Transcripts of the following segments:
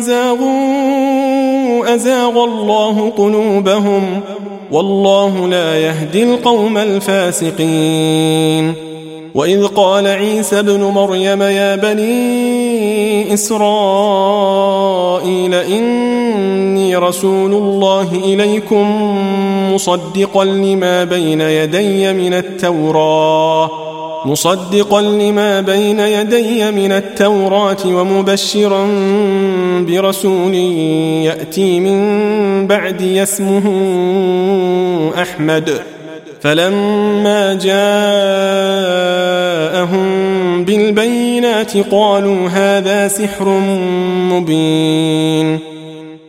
زاغوا أزاغ الله قلوبهم والله لا يهدي القوم الفاسقين. وإذ قال عيسى ابن مريم يا بني إسرائيل إني رسول الله إليكم مصدقا لما بين يدي من التوراه. مصدقا لما بين يدي من التوراة ومبشرا برسول يأتي من بعد اسمه أحمد. فلما جاءهم بالبينات قالوا هذا سحر مبين.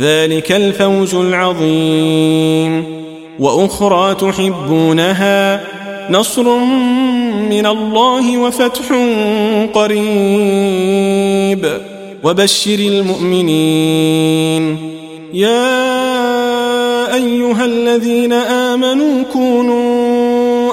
ذلك الفوز العظيم. وأخرى تحبونها نصر من الله وفتح قريب. وبشر المؤمنين. يا أيها الذين آمنوا كونوا